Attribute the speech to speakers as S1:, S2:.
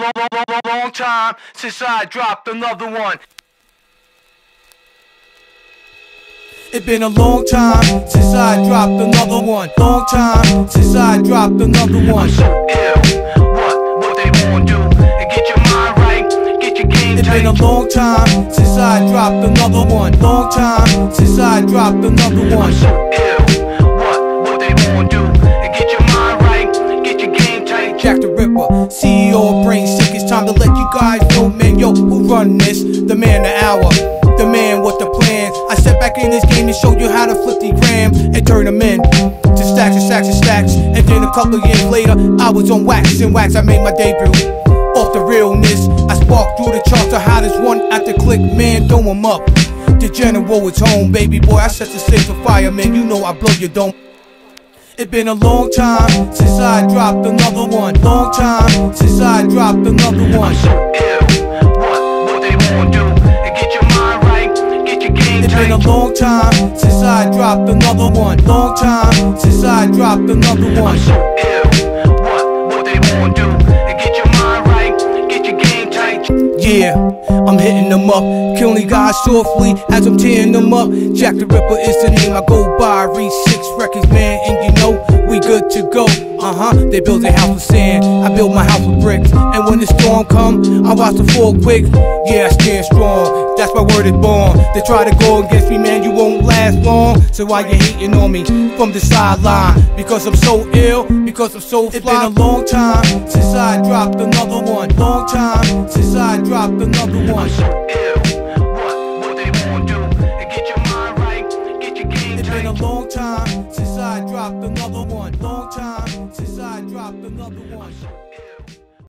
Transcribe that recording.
S1: long, long, long, long time since I dropped another one.
S2: It's been a long time since I dropped another one. Long time since I dropped another one.
S1: So ill. What, what they wanna do? And get your mind right, get your game
S2: been a long time since I dropped another one. Long time since I dropped another one. Ripper, CEO Brain Sick. It's time to let you guys know, man. Yo, who run this? The man, the hour. The man with the plan. I step back in this game to show you how to flip the gram and turn them in to stacks and stacks and stacks. And then a couple years later, I was on wax and wax. I made my debut. Off the realness, I sparked through the charts. The hottest one the click, man. Throw 'em up. The general is home, baby boy. I set the stage for fire, man. You know I blow your dome. It been a long time since I dropped another one. Long time since I dropped another one.
S1: So ill. What, what they wanna do? And get your mind right, get your game
S2: It been a long time since I dropped another one. Long time since I dropped another one.
S1: I'm So ill. What, they wanna do? And get your mind right, get your game tight.
S2: Yeah, I'm hitting them up, killing guys softly as I'm tearing them up. Jack the Ripper is the name I go by. Reach six records, man, good to go. Uh huh. They build a house with sand, I build my house with bricks. And when the storm come, I watch the fall quick. Yeah, I stand strong. That's my word is born. They try to go against me, man, you won't last long. So why you hating on me from the sideline? Because I'm so ill, because I'm so fly. It's been a long time since I dropped another one. Long time since I dropped another one.
S1: been a
S2: long time since I dropped another one. Long time since I dropped another one.